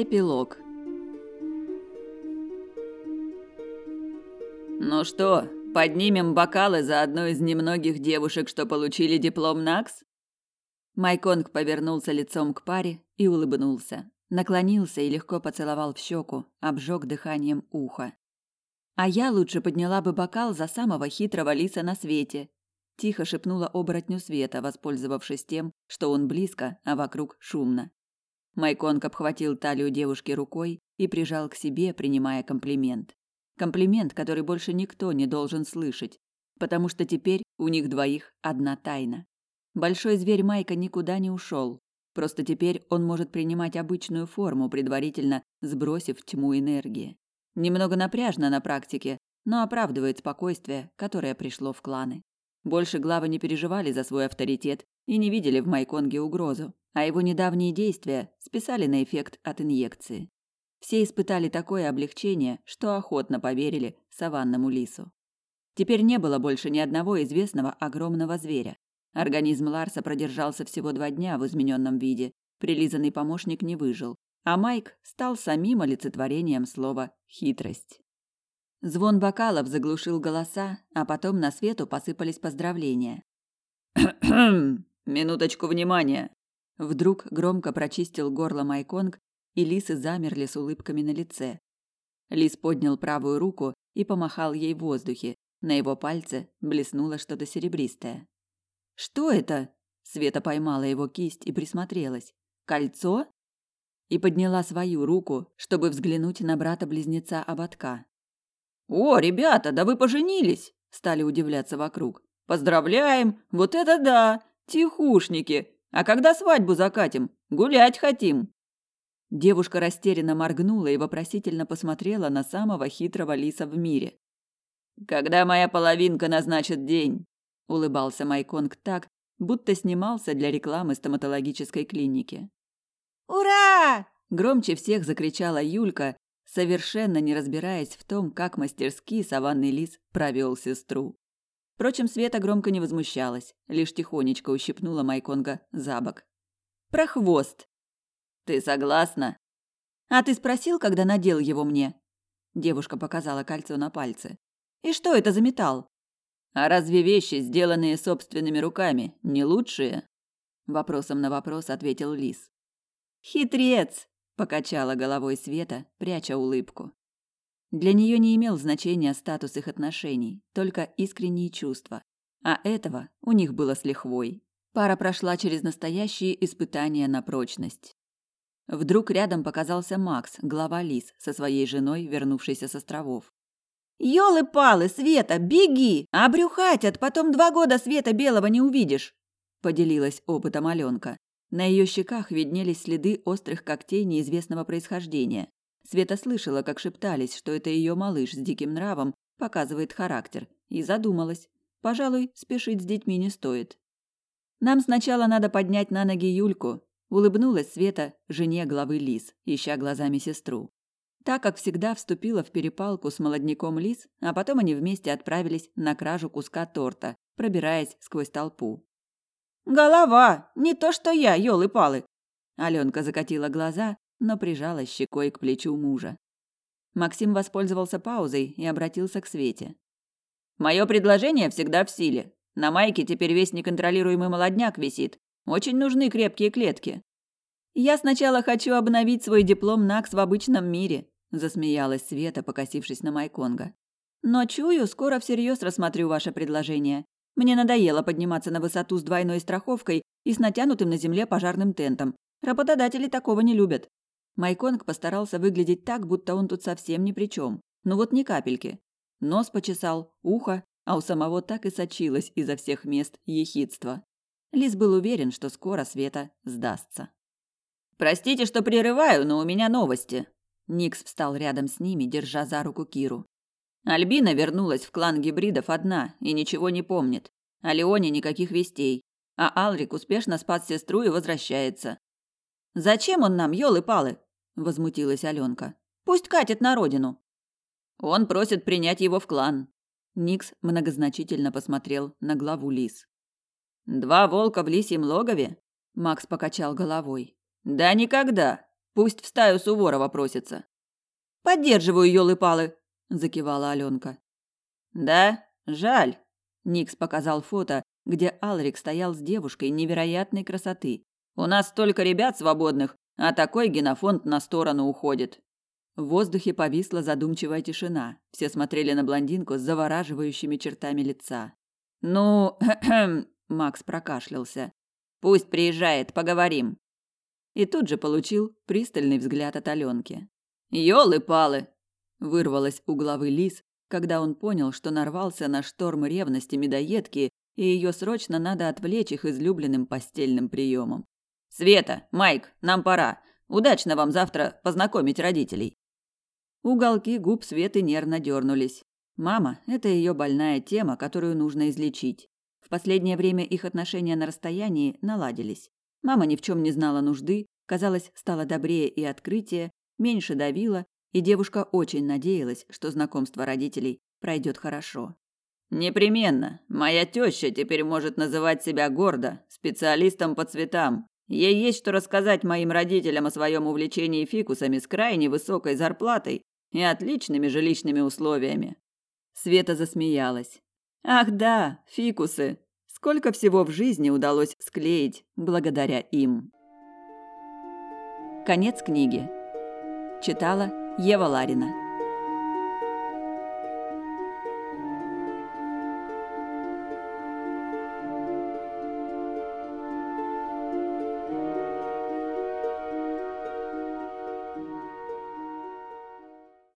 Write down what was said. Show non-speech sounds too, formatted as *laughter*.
Эпилог Ну что, поднимем бокалы за одну из немногих девушек, что получили диплом НАКС? Майконг повернулся лицом к паре и улыбнулся. Наклонился и легко поцеловал в щеку, обжег дыханием ухо. А я лучше подняла бы бокал за самого хитрого лиса на свете. Тихо шепнула оборотню Света, воспользовавшись тем, что он близко, а вокруг шумно. Майконг обхватил талию девушки рукой и прижал к себе, принимая комплимент. Комплимент, который больше никто не должен слышать, потому что теперь у них двоих одна тайна. Большой зверь Майка никуда не ушел. Просто теперь он может принимать обычную форму, предварительно сбросив тьму энергии. Немного напряжно на практике, но оправдывает спокойствие, которое пришло в кланы. Больше главы не переживали за свой авторитет и не видели в Майконге угрозу а его недавние действия списали на эффект от инъекции. Все испытали такое облегчение, что охотно поверили саванному лису. Теперь не было больше ни одного известного огромного зверя. Организм Ларса продержался всего два дня в измененном виде, прилизанный помощник не выжил, а Майк стал самим олицетворением слова «хитрость». Звон бокалов заглушил голоса, а потом на свету посыпались поздравления. *coughs* *coughs* «Минуточку внимания!» Вдруг громко прочистил горло Майконг, и лисы замерли с улыбками на лице. Лис поднял правую руку и помахал ей в воздухе. На его пальце блеснуло что-то серебристое. «Что это?» Света поймала его кисть и присмотрелась. «Кольцо?» И подняла свою руку, чтобы взглянуть на брата-близнеца ободка. «О, ребята, да вы поженились!» Стали удивляться вокруг. «Поздравляем! Вот это да! Тихушники! А когда свадьбу закатим? Гулять хотим. Девушка растерянно моргнула и вопросительно посмотрела на самого хитрого лиса в мире. Когда моя половинка назначит день, улыбался Майконг так, будто снимался для рекламы стоматологической клиники. Ура! громче всех закричала Юлька, совершенно не разбираясь в том, как мастерски саванный лис провел сестру. Впрочем, Света громко не возмущалась, лишь тихонечко ущипнула Майконга за бок. «Про хвост!» «Ты согласна?» «А ты спросил, когда надел его мне?» Девушка показала кольцо на пальце. «И что это за металл?» «А разве вещи, сделанные собственными руками, не лучшие?» Вопросом на вопрос ответил Лис. «Хитрец!» – покачала головой Света, пряча улыбку. Для нее не имел значения статус их отношений, только искренние чувства. А этого у них было с лихвой. Пара прошла через настоящие испытания на прочность. Вдруг рядом показался Макс, глава Лис, со своей женой, вернувшейся с островов. «Ёлы-палы, Света, беги! Обрюхатят, потом два года света белого не увидишь!» Поделилась опытом Аленка. На ее щеках виднелись следы острых когтей неизвестного происхождения. Света слышала, как шептались, что это ее малыш с диким нравом показывает характер, и задумалась. Пожалуй, спешить с детьми не стоит. Нам сначала надо поднять на ноги Юльку, улыбнулась Света жене главы Лис, ища глазами сестру. Так как всегда вступила в перепалку с молодняком Лис, а потом они вместе отправились на кражу куска торта, пробираясь сквозь толпу. Голова, не то что я, ёлы-палы. Алёнка закатила глаза, но прижалась щекой к плечу мужа. Максим воспользовался паузой и обратился к Свете. «Мое предложение всегда в силе. На майке теперь весь неконтролируемый молодняк висит. Очень нужны крепкие клетки». «Я сначала хочу обновить свой диплом НАКС в обычном мире», засмеялась Света, покосившись на Майконга. «Но чую, скоро всерьез рассмотрю ваше предложение. Мне надоело подниматься на высоту с двойной страховкой и с натянутым на земле пожарным тентом. Работодатели такого не любят. Майконг постарался выглядеть так, будто он тут совсем ни при чем. Ну вот ни капельки. Нос почесал, ухо, а у самого так и сочилось изо всех мест ехидство. Лис был уверен, что скоро Света сдастся. «Простите, что прерываю, но у меня новости». Никс встал рядом с ними, держа за руку Киру. Альбина вернулась в клан гибридов одна и ничего не помнит. О Леоне никаких вестей. А Алрик успешно спас сестру и возвращается. «Зачем он нам, ёлы-палы?» Возмутилась Алёнка. Пусть катит на родину. Он просит принять его в клан. Никс многозначительно посмотрел на главу лис. Два волка в лисьем логове? Макс покачал головой. Да никогда. Пусть в стаю Суворова просится. Поддерживаю ёлы-палы, закивала Аленка. Да, жаль. Никс показал фото, где Алрик стоял с девушкой невероятной красоты. У нас столько ребят свободных, а такой генофонд на сторону уходит. В воздухе повисла задумчивая тишина. Все смотрели на блондинку с завораживающими чертами лица. Ну, *clears throat* Макс прокашлялся. Пусть приезжает, поговорим. И тут же получил пристальный взгляд от Аленки. Ёлы-палы, вырвалось у главы Лис, когда он понял, что нарвался на шторм ревности медоедки, и ее срочно надо отвлечь их излюбленным постельным приемом. Света, Майк, нам пора. Удачно вам завтра познакомить родителей. Уголки губ Светы нервно дернулись. Мама это ее больная тема, которую нужно излечить. В последнее время их отношения на расстоянии наладились. Мама ни в чем не знала нужды, казалось, стала добрее и открытие, меньше давила, и девушка очень надеялась, что знакомство родителей пройдет хорошо. Непременно. Моя теща теперь может называть себя гордо специалистом по цветам. Ей есть что рассказать моим родителям о своем увлечении фикусами с крайне высокой зарплатой и отличными жилищными условиями. Света засмеялась. Ах да, фикусы. Сколько всего в жизни удалось склеить благодаря им. Конец книги. Читала Ева Ларина.